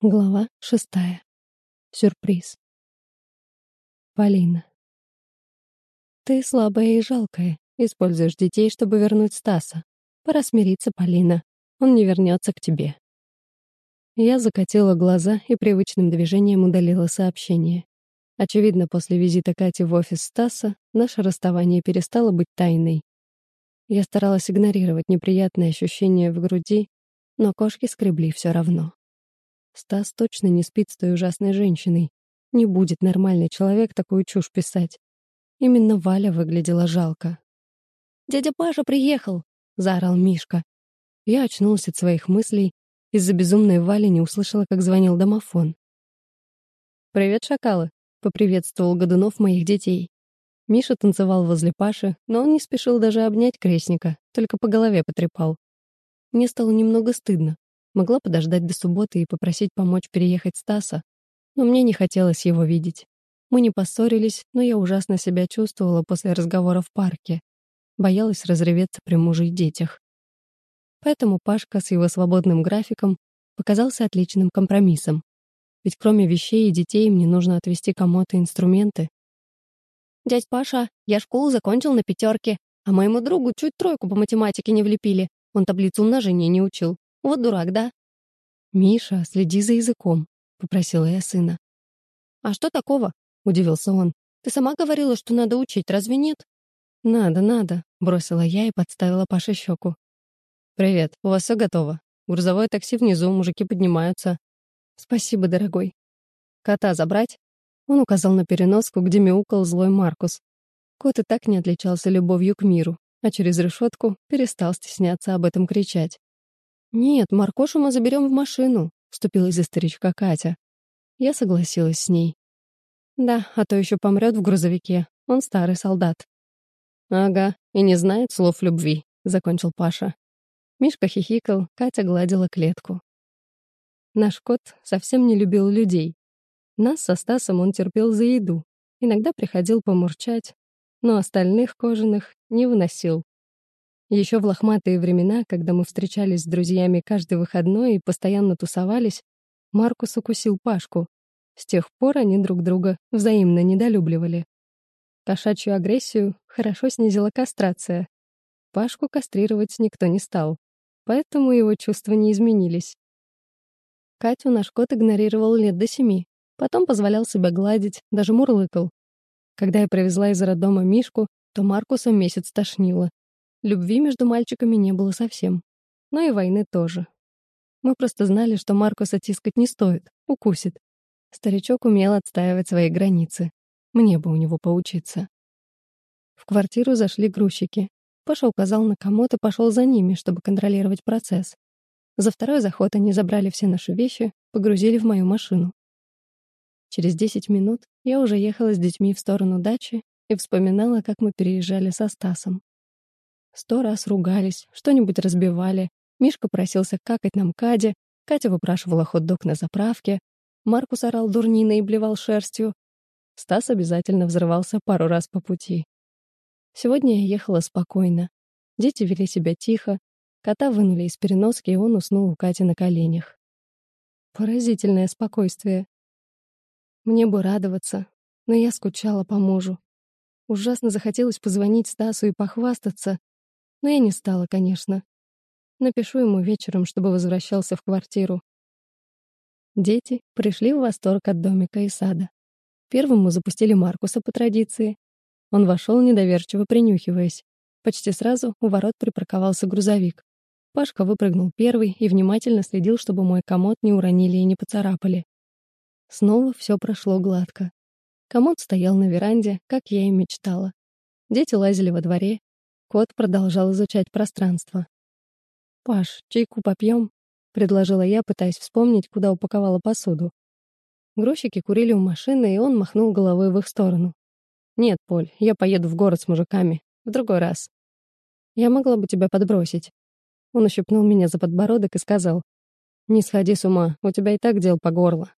Глава шестая. Сюрприз. Полина. Ты слабая и жалкая. Используешь детей, чтобы вернуть Стаса. Пора смириться, Полина. Он не вернется к тебе. Я закатила глаза и привычным движением удалила сообщение. Очевидно, после визита Кати в офис Стаса наше расставание перестало быть тайной. Я старалась игнорировать неприятные ощущения в груди, но кошки скребли все равно. Стас точно не спит с той ужасной женщиной. Не будет нормальный человек такую чушь писать. Именно Валя выглядела жалко. «Дядя Паша приехал!» — заорал Мишка. Я очнулась от своих мыслей. Из-за безумной Вали не услышала, как звонил домофон. «Привет, шакалы!» — поприветствовал Годунов моих детей. Миша танцевал возле Паши, но он не спешил даже обнять крестника, только по голове потрепал. Мне стало немного стыдно. Могла подождать до субботы и попросить помочь переехать Стаса, но мне не хотелось его видеть. Мы не поссорились, но я ужасно себя чувствовала после разговора в парке. Боялась разреветься при муже и детях. Поэтому Пашка с его свободным графиком показался отличным компромиссом. Ведь кроме вещей и детей мне нужно отвезти кому-то инструменты. «Дядь Паша, я школу закончил на пятерке, а моему другу чуть тройку по математике не влепили. Он таблицу умножения не учил. Вот дурак, да?» «Миша, следи за языком», — попросила я сына. «А что такого?» — удивился он. «Ты сама говорила, что надо учить, разве нет?» «Надо, надо», — бросила я и подставила Паше щеку. «Привет, у вас все готово? Грузовое такси внизу, мужики поднимаются». «Спасибо, дорогой». «Кота забрать?» Он указал на переноску, где мяукал злой Маркус. Кот и так не отличался любовью к миру, а через решетку перестал стесняться об этом кричать. «Нет, Маркошу мы заберем в машину», — вступилась за старичка Катя. Я согласилась с ней. «Да, а то еще помрет в грузовике. Он старый солдат». «Ага, и не знает слов любви», — закончил Паша. Мишка хихикал, Катя гладила клетку. Наш кот совсем не любил людей. Нас со Стасом он терпел за еду. Иногда приходил помурчать, но остальных кожаных не выносил. Еще в лохматые времена, когда мы встречались с друзьями каждый выходной и постоянно тусовались, Маркус укусил Пашку. С тех пор они друг друга взаимно недолюбливали. Кошачью агрессию хорошо снизила кастрация. Пашку кастрировать никто не стал, поэтому его чувства не изменились. Катю наш кот игнорировал лет до семи, потом позволял себя гладить, даже мурлыкал. Когда я привезла из роддома Мишку, то Маркуса месяц тошнило. Любви между мальчиками не было совсем. Но и войны тоже. Мы просто знали, что Маркуса тискать не стоит, укусит. Старичок умел отстаивать свои границы. Мне бы у него поучиться. В квартиру зашли грузчики. Паша указал на комод и пошел за ними, чтобы контролировать процесс. За второй заход они забрали все наши вещи, погрузили в мою машину. Через 10 минут я уже ехала с детьми в сторону дачи и вспоминала, как мы переезжали со Стасом. Сто раз ругались, что-нибудь разбивали. Мишка просился какать нам Каде, Катя выпрашивала хот-дог на заправке, Маркус орал дурниной и блевал шерстью. Стас обязательно взрывался пару раз по пути. Сегодня я ехала спокойно. Дети вели себя тихо, кота вынули из переноски, и он уснул у Кати на коленях. Поразительное спокойствие. Мне бы радоваться, но я скучала по мужу. Ужасно захотелось позвонить Стасу и похвастаться, но я не стала, конечно. Напишу ему вечером, чтобы возвращался в квартиру. Дети пришли в восторг от домика и сада. Первым мы запустили Маркуса по традиции. Он вошел, недоверчиво принюхиваясь. Почти сразу у ворот припарковался грузовик. Пашка выпрыгнул первый и внимательно следил, чтобы мой комод не уронили и не поцарапали. Снова все прошло гладко. Комод стоял на веранде, как я и мечтала. Дети лазили во дворе, Кот продолжал изучать пространство. «Паш, чайку попьем?» — предложила я, пытаясь вспомнить, куда упаковала посуду. Грузчики курили у машины, и он махнул головой в их сторону. «Нет, Поль, я поеду в город с мужиками. В другой раз. Я могла бы тебя подбросить». Он ущипнул меня за подбородок и сказал. «Не сходи с ума, у тебя и так дел по горло».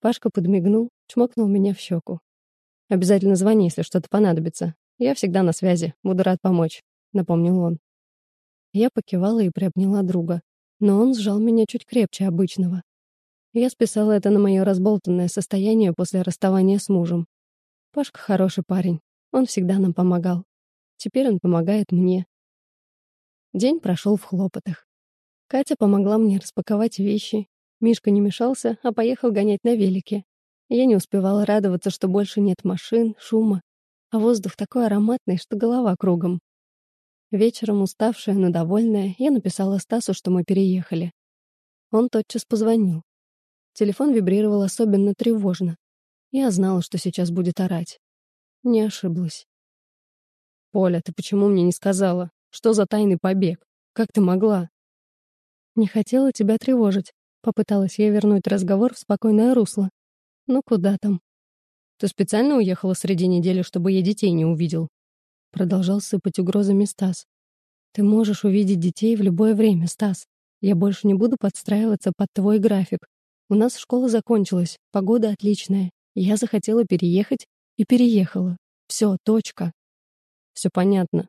Пашка подмигнул, чмокнул меня в щеку. «Обязательно звони, если что-то понадобится. «Я всегда на связи, буду рад помочь», — напомнил он. Я покивала и приобняла друга, но он сжал меня чуть крепче обычного. Я списала это на мое разболтанное состояние после расставания с мужем. Пашка хороший парень, он всегда нам помогал. Теперь он помогает мне. День прошел в хлопотах. Катя помогла мне распаковать вещи. Мишка не мешался, а поехал гонять на велике. Я не успевала радоваться, что больше нет машин, шума, а воздух такой ароматный, что голова кругом. Вечером, уставшая, но довольная, я написала Стасу, что мы переехали. Он тотчас позвонил. Телефон вибрировал особенно тревожно. Я знала, что сейчас будет орать. Не ошиблась. «Поля, ты почему мне не сказала? Что за тайный побег? Как ты могла?» «Не хотела тебя тревожить», — попыталась я вернуть разговор в спокойное русло. «Ну куда там?» «Ты специально уехала среди недели, чтобы я детей не увидел?» Продолжал сыпать угрозами Стас. «Ты можешь увидеть детей в любое время, Стас. Я больше не буду подстраиваться под твой график. У нас школа закончилась, погода отличная. Я захотела переехать и переехала. Все, точка. Все понятно.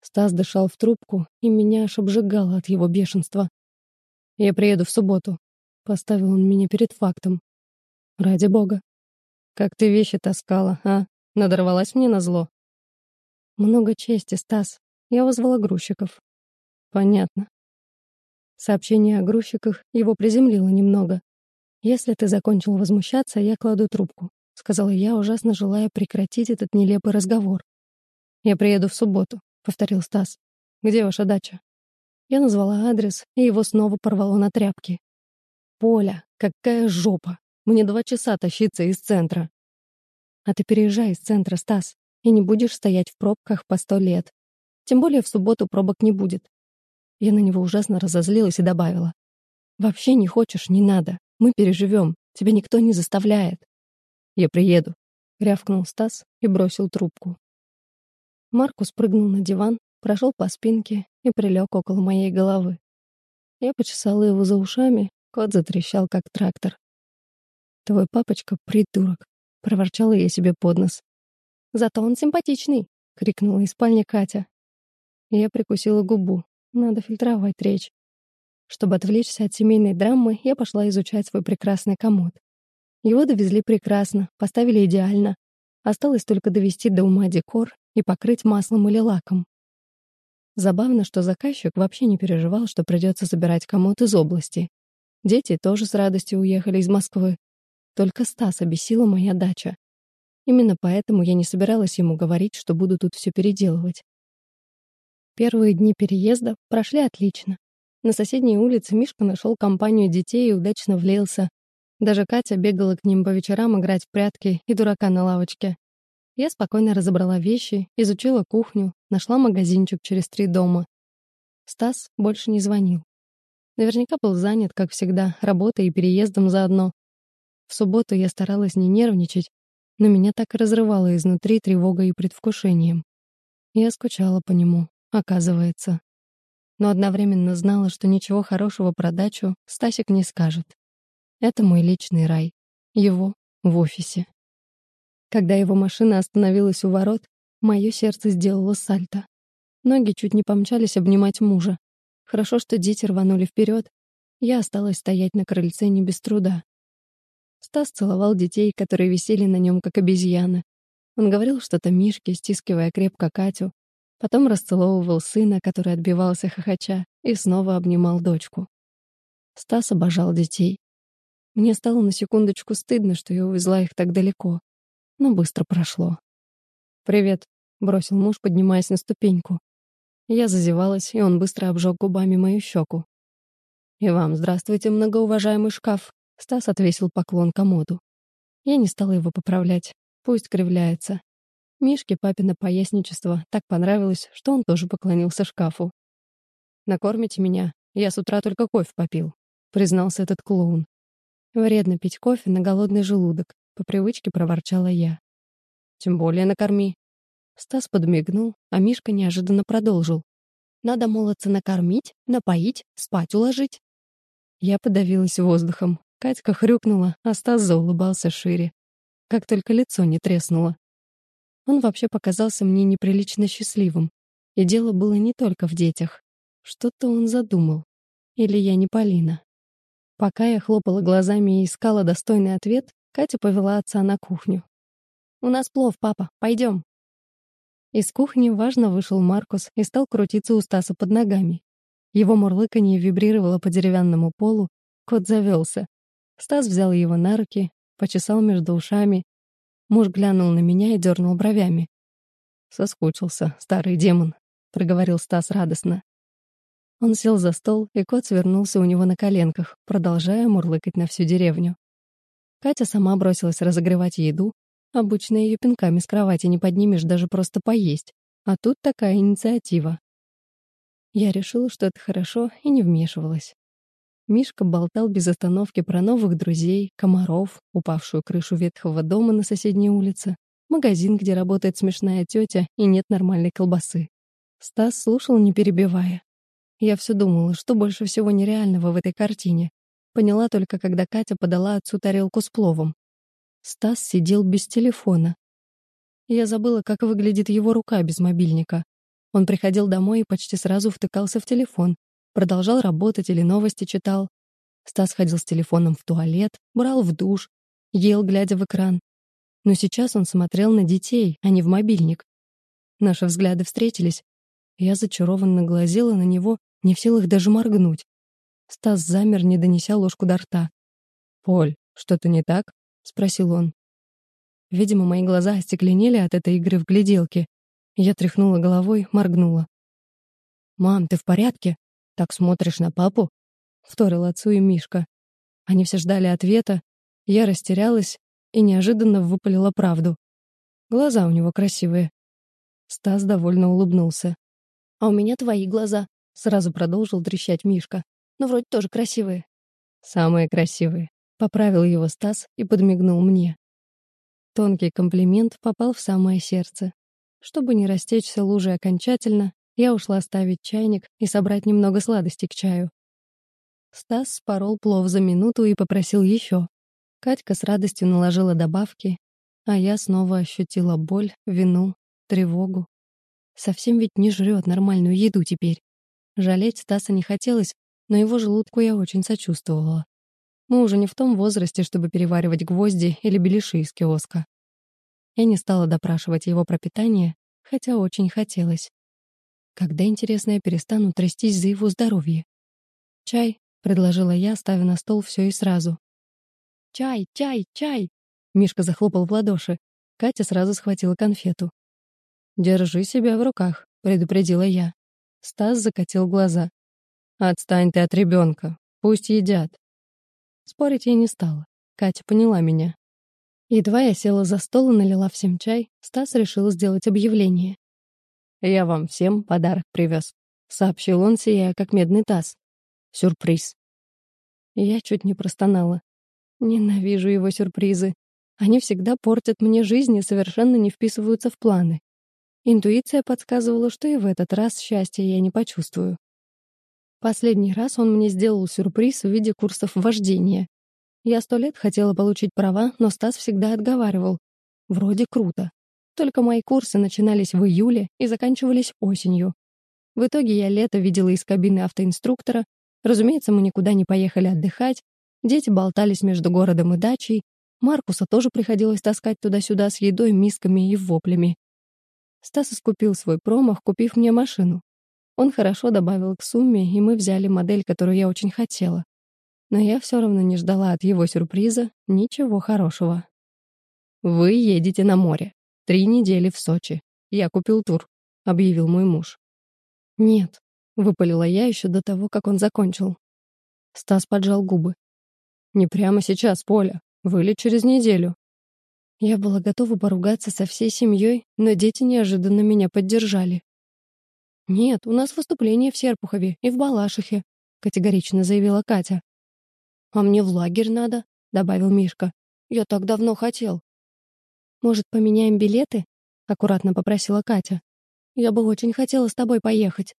Стас дышал в трубку, и меня аж обжигало от его бешенства. «Я приеду в субботу», — поставил он меня перед фактом. «Ради бога». «Как ты вещи таскала, а? Надорвалась мне на зло?» «Много чести, Стас. Я вызвала грузчиков». «Понятно». Сообщение о грузчиках его приземлило немного. «Если ты закончил возмущаться, я кладу трубку», — сказала я, ужасно желая прекратить этот нелепый разговор. «Я приеду в субботу», — повторил Стас. «Где ваша дача?» Я назвала адрес, и его снова порвало на тряпки. «Поля, какая жопа! Мне два часа тащиться из центра!» «А ты переезжай из центра, Стас, и не будешь стоять в пробках по сто лет. Тем более в субботу пробок не будет». Я на него ужасно разозлилась и добавила. «Вообще не хочешь, не надо. Мы переживем. Тебя никто не заставляет. Я приеду, рявкнул Стас и бросил трубку. Маркус прыгнул на диван, прошел по спинке и прилег около моей головы. Я почесала его за ушами, кот затрещал, как трактор. «Твой папочка — придурок», — проворчала я себе под нос. «Зато он симпатичный», — крикнула из спальни Катя. Я прикусила губу. Надо фильтровать речь. Чтобы отвлечься от семейной драмы, я пошла изучать свой прекрасный комод. Его довезли прекрасно, поставили идеально. Осталось только довести до ума декор и покрыть маслом или лаком. Забавно, что заказчик вообще не переживал, что придется забирать комод из области. Дети тоже с радостью уехали из Москвы. Только Стас обесила моя дача. Именно поэтому я не собиралась ему говорить, что буду тут все переделывать. Первые дни переезда прошли отлично. На соседней улице Мишка нашел компанию детей и удачно влился. Даже Катя бегала к ним по вечерам играть в прятки и дурака на лавочке. Я спокойно разобрала вещи, изучила кухню, нашла магазинчик через три дома. Стас больше не звонил. Наверняка был занят, как всегда, работой и переездом заодно. В субботу я старалась не нервничать, но меня так разрывало изнутри тревогой и предвкушением. Я скучала по нему, оказывается но одновременно знала, что ничего хорошего про дачу Стасик не скажет. Это мой личный рай. Его в офисе. Когда его машина остановилась у ворот, мое сердце сделало сальто. Ноги чуть не помчались обнимать мужа. Хорошо, что дети рванули вперед. Я осталась стоять на крыльце не без труда. Стас целовал детей, которые висели на нем, как обезьяны. Он говорил что-то Мишке, стискивая крепко Катю, Потом расцеловывал сына, который отбивался хохоча, и снова обнимал дочку. Стас обожал детей. Мне стало на секундочку стыдно, что я увезла их так далеко. Но быстро прошло. «Привет», — бросил муж, поднимаясь на ступеньку. Я зазевалась, и он быстро обжег губами мою щеку. «И вам здравствуйте, многоуважаемый шкаф», — Стас отвесил поклон комоду. Я не стала его поправлять. Пусть кривляется. Мишке папина поясничество так понравилось, что он тоже поклонился шкафу. «Накормите меня, я с утра только кофе попил», — признался этот клоун. «Вредно пить кофе на голодный желудок», — по привычке проворчала я. «Тем более накорми». Стас подмигнул, а Мишка неожиданно продолжил. «Надо молодца накормить, напоить, спать уложить». Я подавилась воздухом. Катька хрюкнула, а Стас заулыбался шире. Как только лицо не треснуло. Он вообще показался мне неприлично счастливым. И дело было не только в детях. Что-то он задумал. Или я не Полина. Пока я хлопала глазами и искала достойный ответ, Катя повела отца на кухню. «У нас плов, папа, пойдем». Из кухни важно вышел Маркус и стал крутиться у Стаса под ногами. Его мурлыканье вибрировало по деревянному полу, кот завелся. Стас взял его на руки, почесал между ушами. Муж глянул на меня и дернул бровями. «Соскучился, старый демон», — проговорил Стас радостно. Он сел за стол, и кот свернулся у него на коленках, продолжая мурлыкать на всю деревню. Катя сама бросилась разогревать еду. Обычно ее пинками с кровати не поднимешь даже просто поесть. А тут такая инициатива. Я решила, что это хорошо, и не вмешивалась. Мишка болтал без остановки про новых друзей, комаров, упавшую крышу ветхого дома на соседней улице, магазин, где работает смешная тетя и нет нормальной колбасы. Стас слушал, не перебивая. Я все думала, что больше всего нереального в этой картине. Поняла только, когда Катя подала отцу тарелку с пловом. Стас сидел без телефона. Я забыла, как выглядит его рука без мобильника. Он приходил домой и почти сразу втыкался в телефон. Продолжал работать или новости читал. Стас ходил с телефоном в туалет, брал в душ, ел, глядя в экран. Но сейчас он смотрел на детей, а не в мобильник. Наши взгляды встретились. Я зачарованно глазела на него не в силах даже моргнуть. Стас замер, не донеся ложку до рта. «Поль, что-то не так?» — спросил он. Видимо, мои глаза остекленели от этой игры в гляделки. Я тряхнула головой, моргнула. «Мам, ты в порядке? Так смотришь на папу?» — вторил отцу и Мишка. Они все ждали ответа. Я растерялась и неожиданно выпалила правду. Глаза у него красивые. Стас довольно улыбнулся. «А у меня твои глаза», Сразу продолжил трещать Мишка. «Но вроде тоже красивые». «Самые красивые», — поправил его Стас и подмигнул мне. Тонкий комплимент попал в самое сердце. Чтобы не растечься лужей окончательно, я ушла ставить чайник и собрать немного сладостей к чаю. Стас спорол плов за минуту и попросил еще. Катька с радостью наложила добавки, а я снова ощутила боль, вину, тревогу. Совсем ведь не жрет нормальную еду теперь. Жалеть Стаса не хотелось, но его желудку я очень сочувствовала. Мы уже не в том возрасте, чтобы переваривать гвозди или беляши из киоска. Я не стала допрашивать его про питание, хотя очень хотелось. Когда, интересно, я перестану трястись за его здоровье? «Чай», — предложила я, ставя на стол все и сразу. «Чай, чай, чай!» Мишка захлопал в ладоши. Катя сразу схватила конфету. «Держи себя в руках», — предупредила я. Стас закатил глаза. «Отстань ты от ребенка. Пусть едят». Спорить я не стала. Катя поняла меня. Едва я села за стол и налила всем чай, Стас решил сделать объявление. «Я вам всем подарок привез», — сообщил он, сияя как медный таз. «Сюрприз». Я чуть не простонала. Ненавижу его сюрпризы. Они всегда портят мне жизнь и совершенно не вписываются в планы. Интуиция подсказывала, что и в этот раз счастья я не почувствую. Последний раз он мне сделал сюрприз в виде курсов вождения. Я сто лет хотела получить права, но Стас всегда отговаривал. Вроде круто. Только мои курсы начинались в июле и заканчивались осенью. В итоге я лето видела из кабины автоинструктора. Разумеется, мы никуда не поехали отдыхать. Дети болтались между городом и дачей. Маркуса тоже приходилось таскать туда-сюда с едой, мисками и воплями. Стас искупил свой промах, купив мне машину. Он хорошо добавил к сумме, и мы взяли модель, которую я очень хотела. Но я все равно не ждала от его сюрприза ничего хорошего. «Вы едете на море. Три недели в Сочи. Я купил тур», — объявил мой муж. «Нет», — выпалила я еще до того, как он закончил. Стас поджал губы. «Не прямо сейчас, Поля. Вылет через неделю. Я была готова поругаться со всей семьей, но дети неожиданно меня поддержали. «Нет, у нас выступление в Серпухове и в Балашихе», — категорично заявила Катя. «А мне в лагерь надо», — добавил Мишка. «Я так давно хотел». «Может, поменяем билеты?» — аккуратно попросила Катя. «Я бы очень хотела с тобой поехать».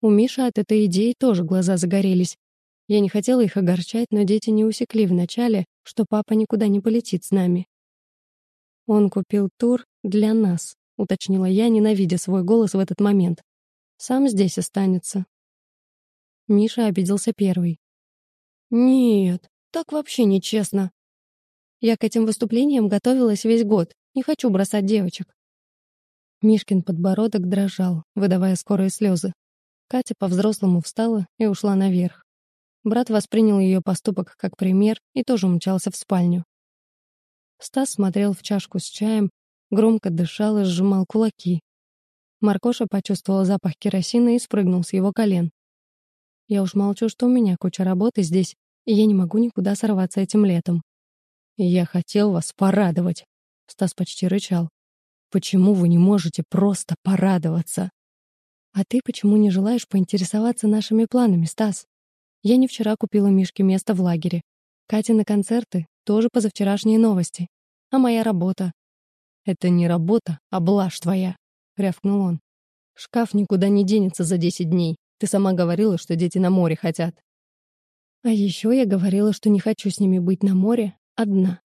У Миши от этой идеи тоже глаза загорелись. Я не хотела их огорчать, но дети не усекли вначале, что папа никуда не полетит с нами. «Он купил тур для нас», — уточнила я, ненавидя свой голос в этот момент. «Сам здесь останется». Миша обиделся первый. Нет, так вообще нечестно. Я к этим выступлениям готовилась весь год. Не хочу бросать девочек. Мишкин подбородок дрожал, выдавая скорые слезы. Катя по-взрослому встала и ушла наверх. Брат воспринял ее поступок как пример и тоже умчался в спальню. Стас смотрел в чашку с чаем, громко дышал и сжимал кулаки. Маркоша почувствовал запах керосина и спрыгнул с его колен. Я уж молчу, что у меня куча работы здесь, и я не могу никуда сорваться этим летом. «Я хотел вас порадовать», — Стас почти рычал. «Почему вы не можете просто порадоваться?» «А ты почему не желаешь поинтересоваться нашими планами, Стас?» Я не вчера купила Мишке место в лагере. Катя на концерты — тоже позавчерашние новости. А моя работа? «Это не работа, а блажь твоя», — рявкнул он. «Шкаф никуда не денется за десять дней. Ты сама говорила, что дети на море хотят». А еще я говорила, что не хочу с ними быть на море одна.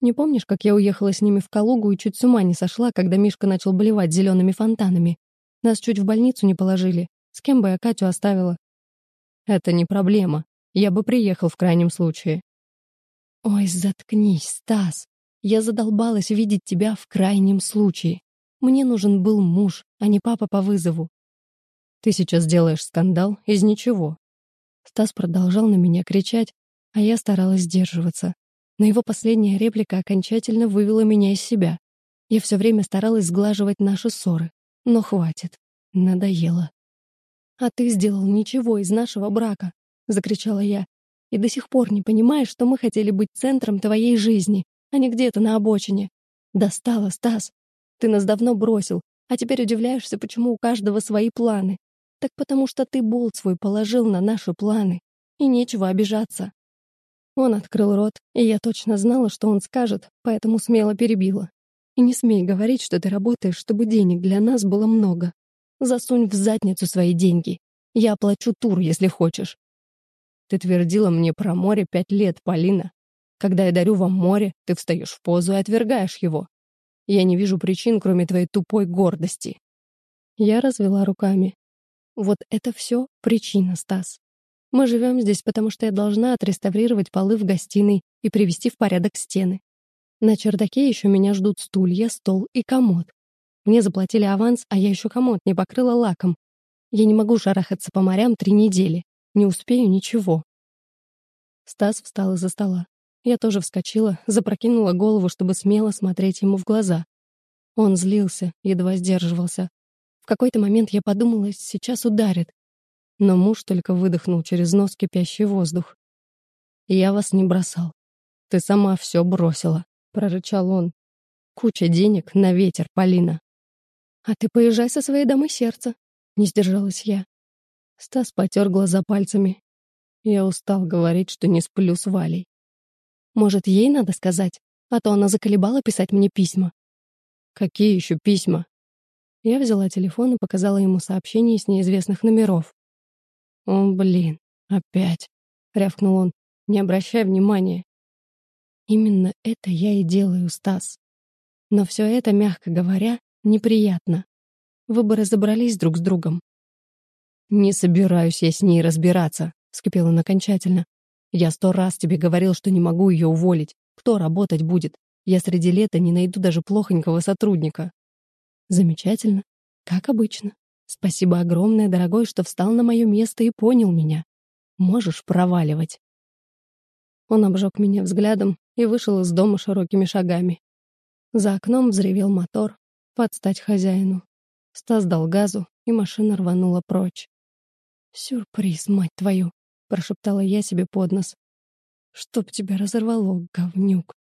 Не помнишь, как я уехала с ними в Калугу и чуть с ума не сошла, когда Мишка начал блевать зелеными фонтанами? Нас чуть в больницу не положили. С кем бы я Катю оставила? Это не проблема. Я бы приехал в крайнем случае. Ой, заткнись, Стас. Я задолбалась видеть тебя в крайнем случае. Мне нужен был муж, а не папа по вызову. Ты сейчас делаешь скандал из ничего. Стас продолжал на меня кричать, а я старалась сдерживаться. Но его последняя реплика окончательно вывела меня из себя. Я все время старалась сглаживать наши ссоры. Но хватит. Надоело. «А ты сделал ничего из нашего брака», — закричала я. «И до сих пор не понимаешь, что мы хотели быть центром твоей жизни, а не где-то на обочине. Достало, Стас. Ты нас давно бросил, а теперь удивляешься, почему у каждого свои планы. Так потому что ты болт свой положил на наши планы, и нечего обижаться». Он открыл рот, и я точно знала, что он скажет, поэтому смело перебила. «И не смей говорить, что ты работаешь, чтобы денег для нас было много. Засунь в задницу свои деньги. Я оплачу тур, если хочешь. Ты твердила мне про море пять лет, Полина. Когда я дарю вам море, ты встаешь в позу и отвергаешь его. Я не вижу причин, кроме твоей тупой гордости. Я развела руками. Вот это все причина, Стас. Мы живем здесь, потому что я должна отреставрировать полы в гостиной и привести в порядок стены. На чердаке еще меня ждут стулья, стол и комод. Мне заплатили аванс, а я еще комод не покрыла лаком. Я не могу шарахаться по морям три недели. Не успею ничего. Стас встал из-за стола. Я тоже вскочила, запрокинула голову, чтобы смело смотреть ему в глаза. Он злился, едва сдерживался. В какой-то момент я подумала, сейчас ударит. Но муж только выдохнул через нос кипящий воздух. «Я вас не бросал. Ты сама все бросила», — прорычал он. «Куча денег на ветер, Полина. «А ты поезжай со своей дамой сердца», — не сдержалась я. Стас потер глаза пальцами. Я устал говорить, что не сплю с Валей. Может, ей надо сказать, а то она заколебала писать мне письма. Какие еще письма? Я взяла телефон и показала ему сообщение с неизвестных номеров. «О, блин, опять!» — рявкнул он. «Не обращай внимания». Именно это я и делаю, Стас. Но все это, мягко говоря, Неприятно. Вы бы разобрались друг с другом. «Не собираюсь я с ней разбираться», — вскипел он окончательно. «Я сто раз тебе говорил, что не могу ее уволить. Кто работать будет? Я среди лета не найду даже плохонького сотрудника». «Замечательно. Как обычно. Спасибо огромное, дорогой, что встал на мое место и понял меня. Можешь проваливать». Он обжег меня взглядом и вышел из дома широкими шагами. За окном взревел мотор, подстать хозяину. Стас дал газу, и машина рванула прочь. «Сюрприз, мать твою!» — прошептала я себе под нос. «Чтоб тебя разорвало, говнюк!»